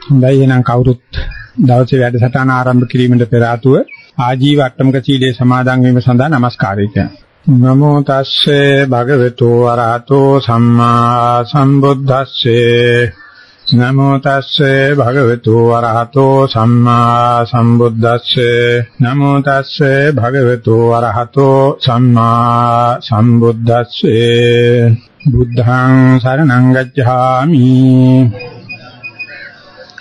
හොඳයි. එහෙනම් කවුරුත් දවසේ වැඩසටහන ආරම්භ කිරීමට පෙර ආතුව ආජීව අට්ටමක සීලේ සමාදන් වීම සඳහා নমස්කාරය කියනවා. නමෝ තස්සේ භගවතු වරහතෝ සම්මා සම්බුද්දස්සේ. නමෝ තස්සේ භගවතු වරහතෝ සම්මා සම්බුද්දස්සේ. නමෝ තස්සේ භගවතු වරහතෝ සම්මා සම්බුද්දස්සේ. බුද්ධං සරණං ගච්ඡාමි.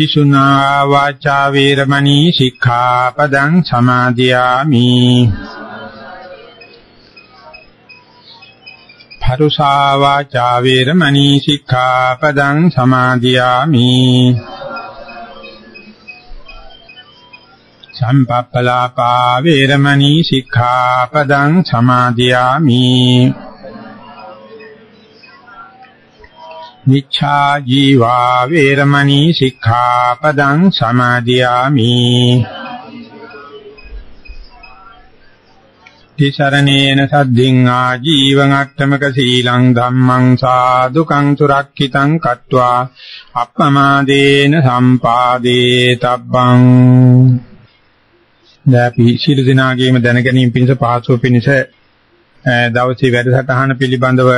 පිසුනා වාචා වේරමණී සික්ඛාපදං සමාදියාමි. පරුසා වාචා වේරමණී සික්ඛාපදං සමාදියාමි. සම්පප්පලාපා වේරමණී සික්ඛාපදං සමාදියාමි. මිච්ඡා ජීවා වේරමණී සික්ඛාපදං සමාදියාමි. තිසරණේන සද්ධින් ආජීවං අට්ඨමක සීලං ධම්මං සාදුකං සුරක්ඛිතං කତ୍වා අප්පමාදේන සම්පාදේ තබ්බං. දැපි සීල දිනාගේම දැනගැනීම පිණිස පහසුව පිණිස දවසේ වැඩසටහන පිළිබඳව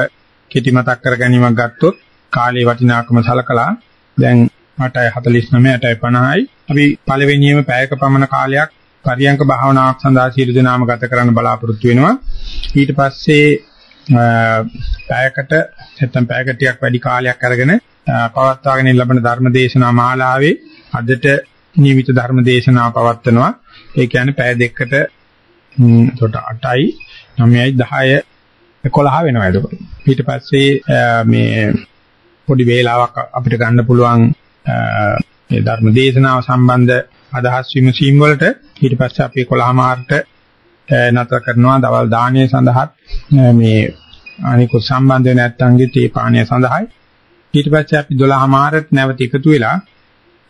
කෙටි මතක් කර ගැනීමක් ගත්තොත් කාලේ වටිනාකම සලකලා දැන් 8:49 8:50යි අපි පළවෙනියම පැයක පමණ කාලයක් පරියංක භාවනාවක් සඳහා සීල දනාම ගත කරන්න බලාපොරොත්තු වෙනවා. ඊට පස්සේ පැයකට නැත්නම් පැයකට ටිකක් වැඩි කාලයක් අරගෙන පවත්වාගෙන ලැබෙන ධර්ම දේශනා මාලාවේ අදට නියමිත ධර්ම දේශනා පවත්වනවා. ඒ කියන්නේ පැය දෙකකට එතකොට 8යි 9යි 10 11 වෙනවා එතකොට. ඊට පස්සේ මේ පොඩි වේලාවක් අපිට ගන්න පුළුවන් මේ ධර්ම දේශනාව සම්බන්ධ අදහස් විමසීම් වලට ඊට පස්සේ අපි 11 මාර්ට නතර කරනවා දවල් දාණය සඳහා මේ අනිකුත් සම්බන්ධ වෙන නැත්තන්ගේ තේ පානීය සඳහායි. ඊට පස්සේ අපි 12 මාර්ට නැවත එකතු වෙලා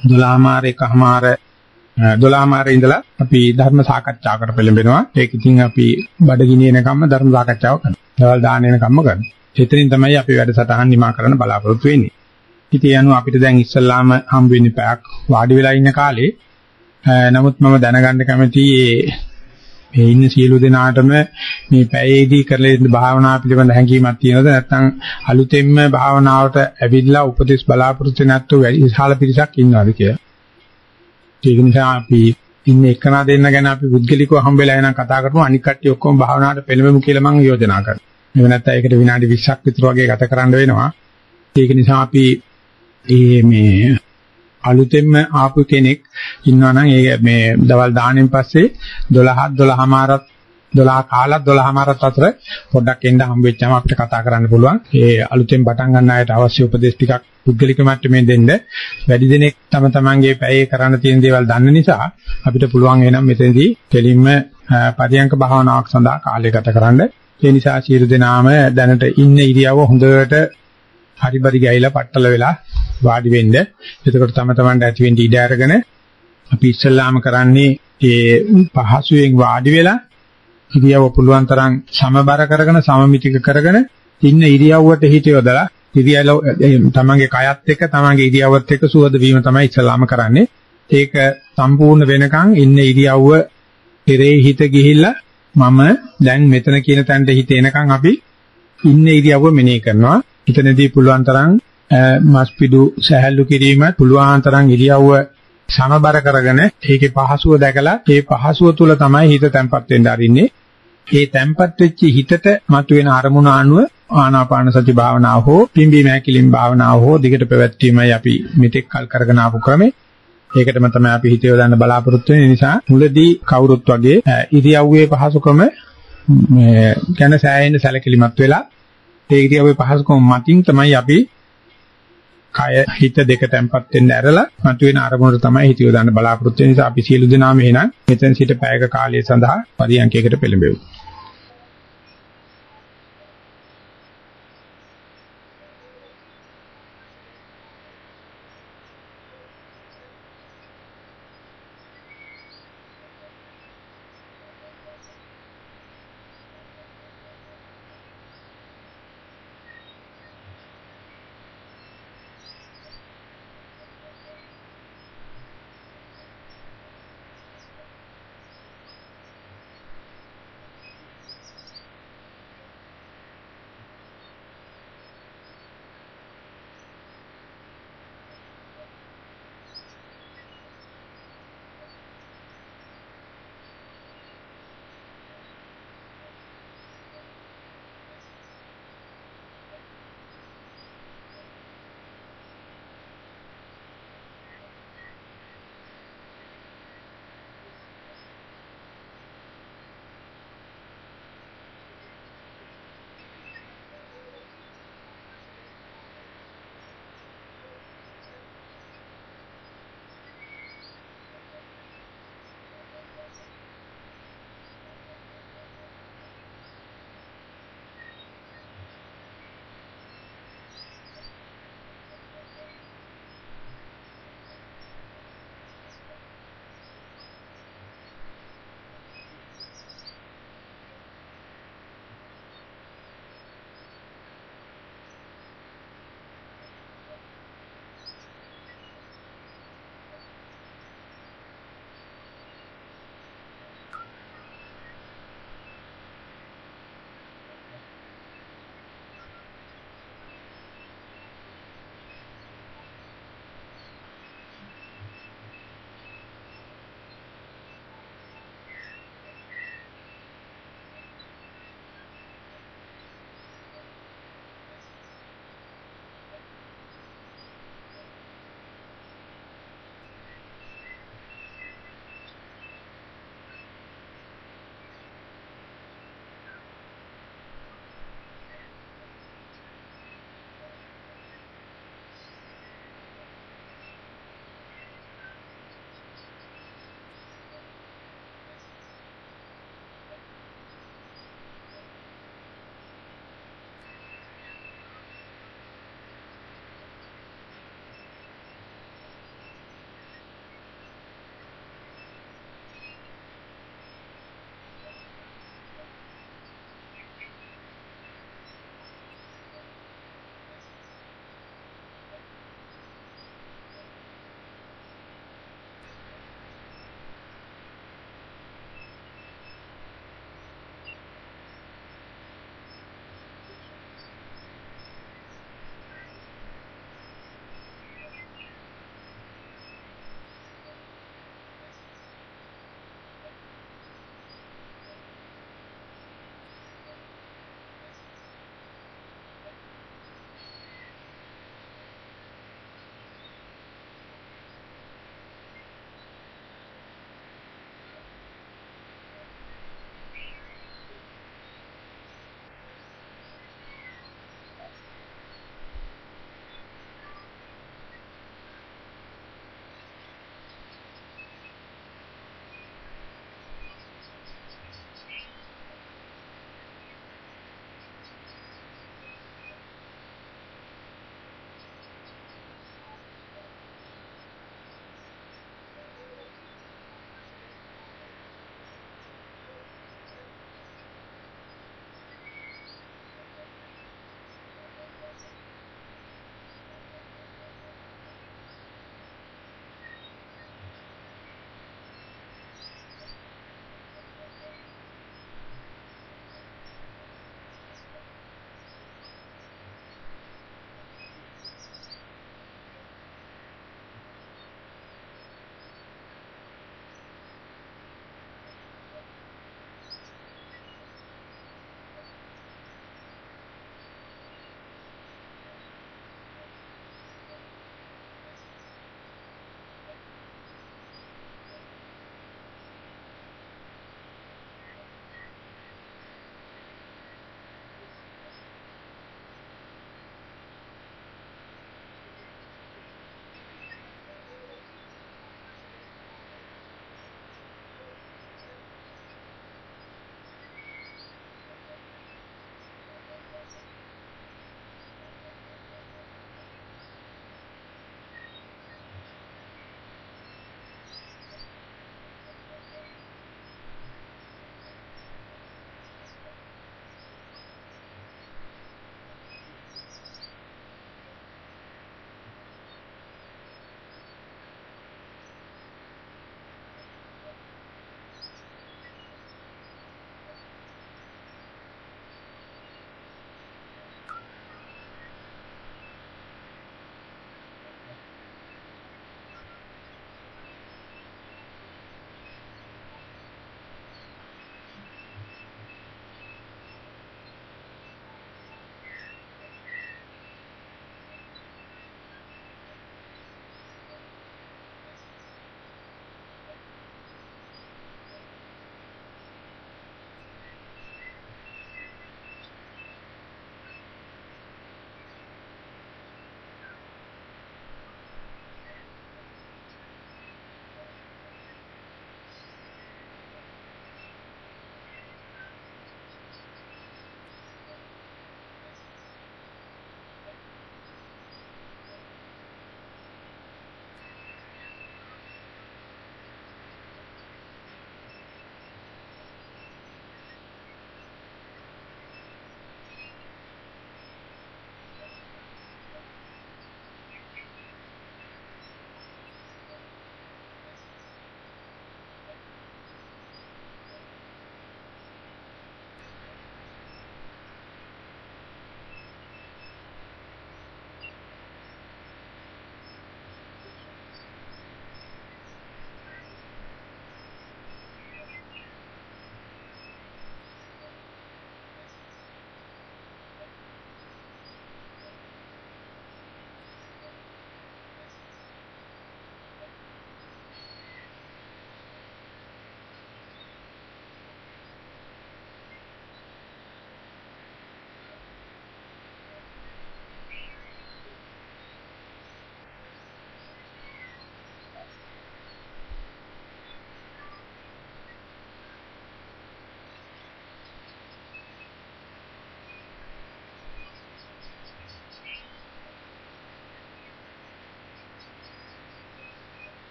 12 මාර එකමාර 12 මාරේ ඉඳලා අපි ධර්ම සාකච්ඡාවකට පෙළඹෙනවා. ඒක ඉතින් අපි බඩගිනිනකම්ම ධර්ම සාකච්ඡාව කරනවා. දවල් දාණයනකම්ම කරනවා. එතනින් තමයි අපි වැඩසටහන් නිමා කරන්න බලාපොරොත්තු වෙන්නේ. ඉතින් යනු අපිට දැන් ඉස්සල්ලාම හම් වෙන්නේ පැයක් වාඩි වෙලා ඉන්න කාලේ. නමුත් මම දැනගන්න කැමතියි මේ ඉන්න සියලු දෙනාටම මේ පැයේදී කරලා ඉන්න භාවනා පිළිබඳ හැඟීමක් තියෙනවද නැත්නම් අලුතෙන්ම භාවනාවට ඇවිල්ලා උපදෙස් බලාපොරොත්තු නැත්නම් වැඩි විශාල පිරිසක් ඉන්නවද කියලා. ඒක නිසා අපි ඉන්න එකනා දෙන්න ගැන අපි පුද්ගලිකව හම්බෙලා එන කතා කරමු අනික් කට්ටිය ඔක්කොම භාවනාවට පෙළඹෙමු කියලා මම යෝජනා කරනවා. එහෙම නැත්නම් ඒකට විනාඩි 20ක් විතර වගේ ගත කරන්න වෙනවා. ඒක නිසා අපි මේ අලුතෙන්ම ආපු කෙනෙක් ඉන්නවා නම් ඒ මේ දවල් දාණයෙන් පස්සේ 12 12මාරත් 12 කාලත් 12මාරත් අතර පොඩ්ඩක් එන්න හම්බෙච්චාම අපිට කතා කරන්න පුළුවන්. ඒ අලුතෙන් පටන් ගන්න අයට අවශ්‍ය උපදෙස් ටිකක් පුද්ගලික මට්ටමේ දෙන්න. වැඩි දෙනෙක් තම තමන්ගේ පැයේ කරන්න තියෙන දේවල් දන්න නිසා අපිට පුළුවන් එනම් මෙතනදී කෙලින්ම පරියංක භාවනාවක් සඳහා කාලය ගත කරන්න. ඒ නිසා සියලු දෙනාම දැනට ඉන්න ඉරියව හොඳට හරිබරි ගෑයිලා පట్టල වෙලා වාඩි වෙන්න. එතකොට තම තමන්ට ඇති වෙන්න ඉඩ අරගෙන අපි ඉස්සල්ලාම කරන්නේ ඒ පහසුවෙන් වාඩි වෙලා ඉරියව්ව පුළුවන් තරම් සමබර කරගෙන සමමිතික කරගෙන ඉන්න ඉරියව්වට හිත යොදලා ඉරියව්ව තමන්ගේ කයත් එක්ක තමන්ගේ ඉරියව්වත් එක්ක සුවද වීම තමයි ඉස්සල්ලාම කරන්නේ. ඒක සම්පූර්ණ වෙනකන් ඉන්න ඉරියව්ව පෙරේ හිත ගිහිල්ලා මම දැන් මෙතන කියන තැනට හිත එනකන් අපි ඉන්න ඉරියව්ව මෙනෙහි කරනවා. එතනදී පුළුවන් තරම් මස්පිඩු සහැල්ලු කිරීම පුළුවන් තරම් ඉරියව්ව සමබර කරගෙන ඒකේ පහසුව දැකලා ඒ පහසුව තුල තමයි හිත තැම්පත් වෙන්න අරින්නේ. ඒ තැම්පත් වෙච්ච හිතට මතුවෙන අරමුණ අනුව ආනාපාන සති භාවනාව හෝ පිම්බීම හැකිලිම් භාවනාව හෝ දිගට පැවැත්වීමයි අපි මෙතෙක් කල් කරගෙන ආපු ක්‍රමේ. ඒකටම තමයි අපි හිත යොදන්න බලාපොරොත්තු වෙන නිසා මුලදී කවුරුත් වගේ ඉරියව්වේ පහසුකම මේ ගැන සෑහෙන සැලකිලිමත් වෙලා ඒ ඉරියව්වේ පහසුකම මතින් තමයි අපි කය හිත දෙක තැම්පත් වෙන්න ඇරලා මතුවෙන අරමුණට තමයි හිත යොදන්න බලාපොරොත්තු වෙන නිසා අපි සියලු දෙනාම එහෙනම් මෙතෙන් සිට පැයක කාලය සඳහා පරියන්කයකට පෙළඹෙමු